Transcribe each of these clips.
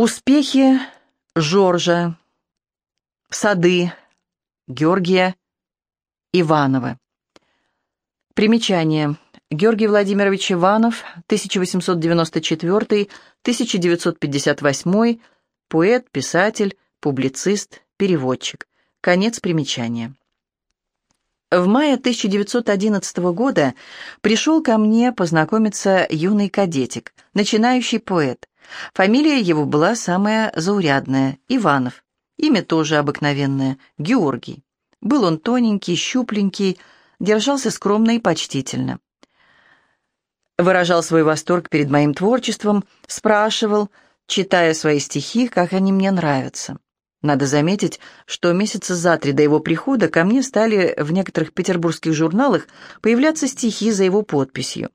Успехи Жоржа, сады Георгия Иванова. Примечание. Георгий Владимирович Иванов, 1894-1958, поэт, писатель, публицист, переводчик. Конец примечания. В мае 1911 года пришел ко мне познакомиться юный кадетик, начинающий поэт. Фамилия его была самая заурядная – Иванов. Имя тоже обыкновенное – Георгий. Был он тоненький, щупленький, держался скромно и почтительно. Выражал свой восторг перед моим творчеством, спрашивал, читая свои стихи, как они мне нравятся. Надо заметить, что месяца за три до его прихода ко мне стали в некоторых петербургских журналах появляться стихи за его подписью.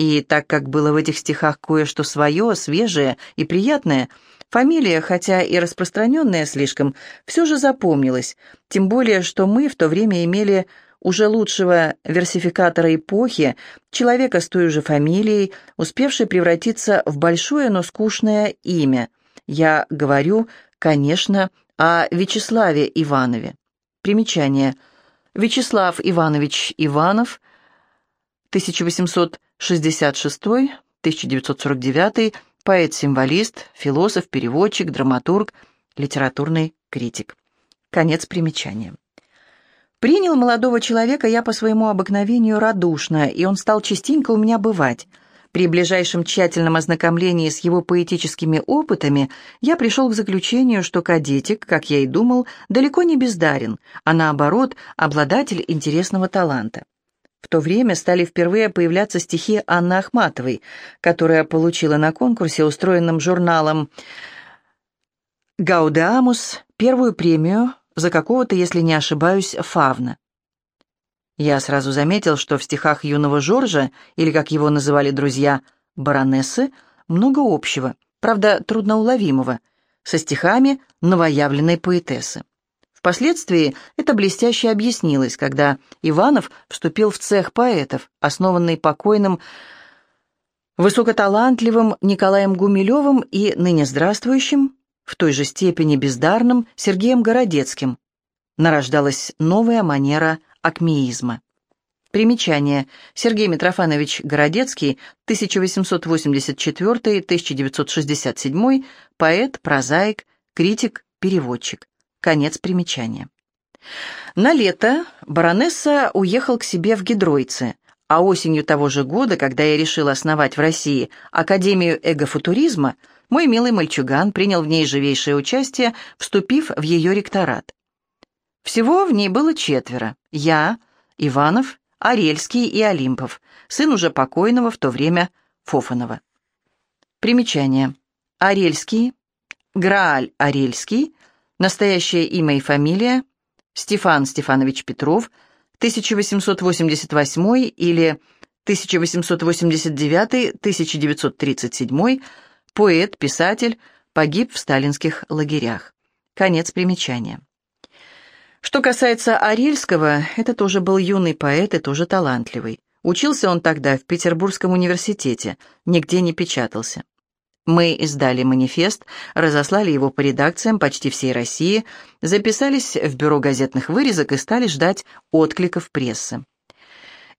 И так как было в этих стихах кое-что свое, свежее и приятное, фамилия, хотя и распространенная слишком, все же запомнилась, тем более, что мы в то время имели уже лучшего версификатора эпохи, человека с той же фамилией, успевший превратиться в большое, но скучное имя. Я говорю Конечно, о Вячеславе Иванове. Примечание. Вячеслав Иванович Иванов, 1866-1949, поэт-символист, философ, переводчик, драматург, литературный критик. Конец примечания. Принял молодого человека я по своему обыкновению радушно, и он стал частенько у меня бывать – при ближайшем тщательном ознакомлении с его поэтическими опытами я пришел к заключению, что кадетик, как я и думал, далеко не бездарен, а наоборот, обладатель интересного таланта. В то время стали впервые появляться стихи Анны Ахматовой, которая получила на конкурсе, устроенном журналом «Гаудеамус», первую премию за какого-то, если не ошибаюсь, фавна. Я сразу заметил, что в стихах юного Жоржа, или, как его называли друзья, баронессы, много общего, правда, трудноуловимого, со стихами новоявленной поэтессы. Впоследствии это блестяще объяснилось, когда Иванов вступил в цех поэтов, основанный покойным высокоталантливым Николаем Гумилевым и ныне здравствующим, в той же степени бездарным Сергеем Городецким. Нарождалась новая манера акмеизма. Примечание. Сергей Митрофанович Городецкий, 1884-1967, поэт, прозаик, критик, переводчик. Конец примечания. На лето баронесса уехал к себе в Гидройце, а осенью того же года, когда я решил основать в России Академию эгофутуризма, мой милый мальчуган принял в ней живейшее участие, вступив в ее ректорат. Всего в ней было четверо. Я, Иванов, Арельский и Олимпов, сын уже покойного в то время Фофанова. Примечание. Арельский, Грааль Арельский, настоящее имя и фамилия, Стефан Стефанович Петров, 1888 или 1889-1937, поэт, писатель, погиб в сталинских лагерях. Конец примечания. Что касается Арельского, это тоже был юный поэт и тоже талантливый. Учился он тогда в Петербургском университете, нигде не печатался. Мы издали манифест, разослали его по редакциям почти всей России, записались в бюро газетных вырезок и стали ждать откликов прессы.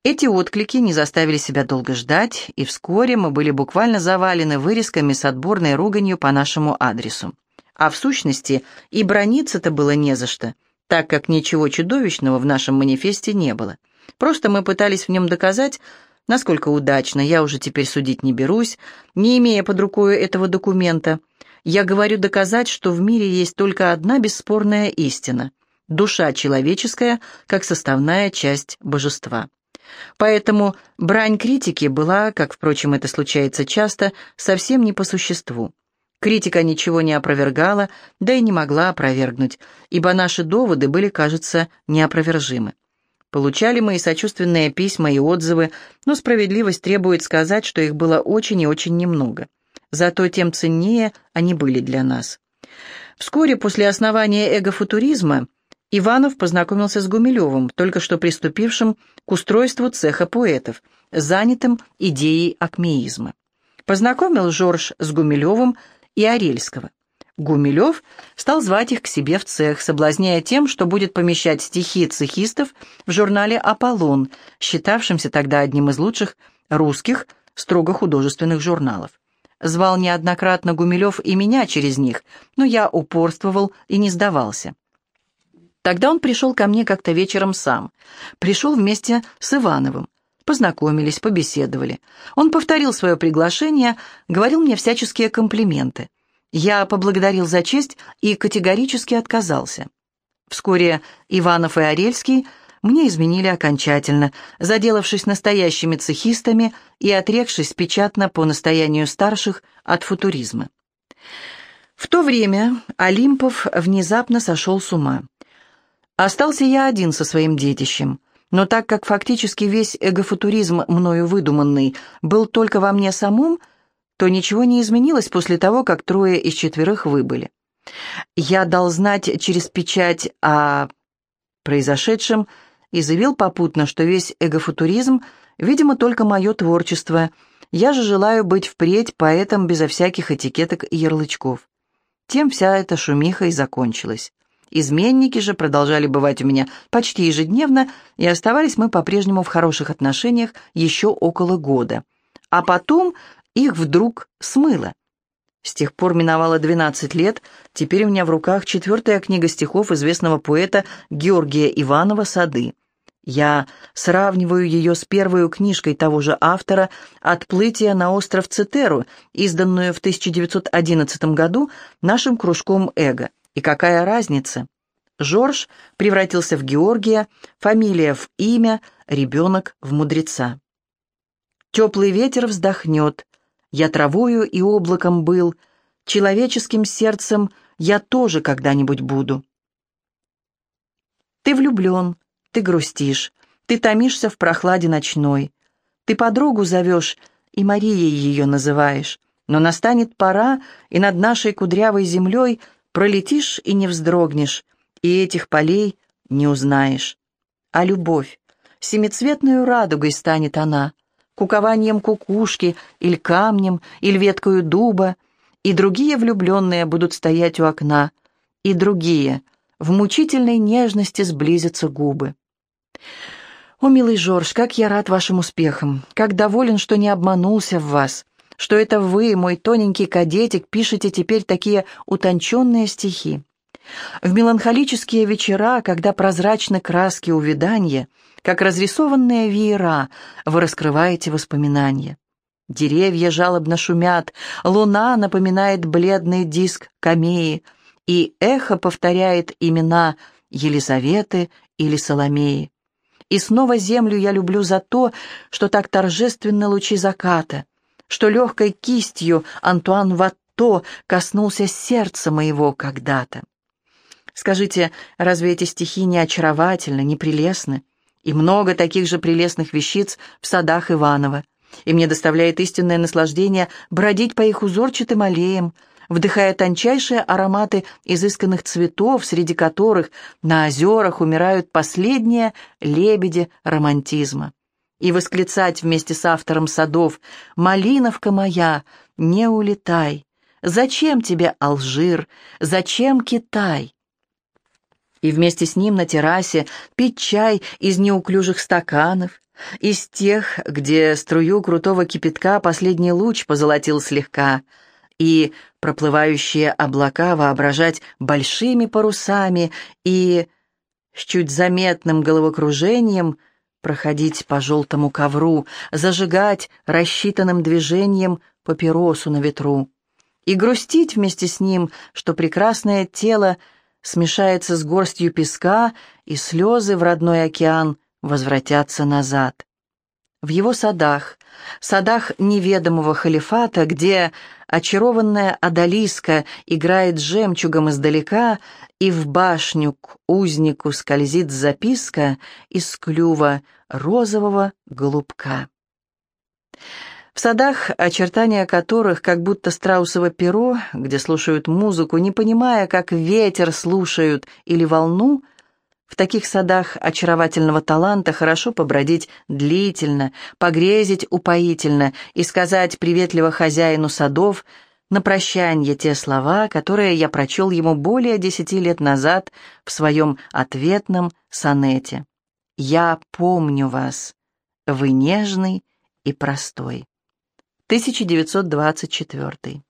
Эти отклики не заставили себя долго ждать, и вскоре мы были буквально завалены вырезками с отборной руганью по нашему адресу. А в сущности и брониться-то было не за что – так как ничего чудовищного в нашем манифесте не было. Просто мы пытались в нем доказать, насколько удачно, я уже теперь судить не берусь, не имея под рукой этого документа. Я говорю доказать, что в мире есть только одна бесспорная истина – душа человеческая как составная часть божества. Поэтому брань критики была, как, впрочем, это случается часто, совсем не по существу. Критика ничего не опровергала, да и не могла опровергнуть, ибо наши доводы были, кажется, неопровержимы. Получали мы и сочувственные письма, и отзывы, но справедливость требует сказать, что их было очень и очень немного. Зато тем ценнее они были для нас. Вскоре после основания эгофутуризма Иванов познакомился с Гумилевым, только что приступившим к устройству цеха поэтов, занятым идеей акмеизма. Познакомил Жорж с Гумилевым и Арельского. Гумилев стал звать их к себе в цех, соблазняя тем, что будет помещать стихи цехистов в журнале «Аполлон», считавшемся тогда одним из лучших русских строго художественных журналов. Звал неоднократно Гумилев и меня через них, но я упорствовал и не сдавался. Тогда он пришел ко мне как-то вечером сам. Пришел вместе с Ивановым. Познакомились, побеседовали. Он повторил свое приглашение, говорил мне всяческие комплименты. Я поблагодарил за честь и категорически отказался. Вскоре Иванов и Орельский мне изменили окончательно, заделавшись настоящими цехистами и отрекшись печатно по настоянию старших от футуризма. В то время Олимпов внезапно сошел с ума. Остался я один со своим детищем, но так как фактически весь эгофутуризм, мною выдуманный, был только во мне самом, то ничего не изменилось после того, как трое из четверых выбыли. Я дал знать через печать о произошедшем и заявил попутно, что весь эгофутуризм, видимо, только мое творчество. Я же желаю быть впредь поэтом безо всяких этикеток и ярлычков. Тем вся эта шумиха и закончилась. Изменники же продолжали бывать у меня почти ежедневно, и оставались мы по-прежнему в хороших отношениях еще около года. А потом их вдруг смыло. С тех пор миновало 12 лет, теперь у меня в руках четвертая книга стихов известного поэта Георгия Иванова «Сады». Я сравниваю ее с первой книжкой того же автора «Отплытие на остров Цитеру», изданную в 1911 году нашим кружком «Эго». И какая разница? Жорж превратился в Георгия, фамилия в имя, ребенок в мудреца. Теплый ветер вздохнет, я травою и облаком был, человеческим сердцем я тоже когда-нибудь буду. Ты влюблен, ты грустишь, ты томишься в прохладе ночной, ты подругу зовешь и Марией ее называешь, но настанет пора, и над нашей кудрявой землей пролетишь и не вздрогнешь, и этих полей не узнаешь. А любовь, семицветную радугой станет она, кукованием кукушки, или камнем, или веткою дуба, и другие влюбленные будут стоять у окна, и другие в мучительной нежности сблизятся губы. О, милый Жорж, как я рад вашим успехам, как доволен, что не обманулся в вас, что это вы, мой тоненький кадетик, пишете теперь такие утонченные стихи. В меланхолические вечера, когда прозрачны краски увядания, как разрисованные веера, вы раскрываете воспоминания. Деревья жалобно шумят, луна напоминает бледный диск камеи, и эхо повторяет имена Елизаветы или Соломеи. И снова землю я люблю за то, что так торжественно лучи заката, что легкой кистью Антуан Ватто коснулся сердца моего когда-то. Скажите, разве эти стихи не очаровательны, не прелестны? И много таких же прелестных вещиц в садах Иванова. И мне доставляет истинное наслаждение бродить по их узорчатым аллеям, вдыхая тончайшие ароматы изысканных цветов, среди которых на озерах умирают последние лебеди романтизма. И восклицать вместе с автором садов «Малиновка моя, не улетай! Зачем тебе Алжир? Зачем Китай?» И вместе с ним на террасе пить чай из неуклюжих стаканов, из тех, где струю крутого кипятка последний луч позолотил слегка, и проплывающие облака воображать большими парусами и с чуть заметным головокружением проходить по желтому ковру, зажигать рассчитанным движением папиросу на ветру и грустить вместе с ним, что прекрасное тело — смешается с горстью песка, и слезы в родной океан возвратятся назад. В его садах, садах неведомого халифата, где очарованная Адалиска играет жемчугом издалека, и в башню к узнику скользит записка из клюва розового голубка в садах, очертания которых как будто страусово перо, где слушают музыку, не понимая, как ветер слушают или волну, в таких садах очаровательного таланта хорошо побродить длительно, погрезить упоительно и сказать приветливо хозяину садов на прощанье те слова, которые я прочел ему более десяти лет назад в своем ответном сонете. «Я помню вас. Вы нежный и простой». 1924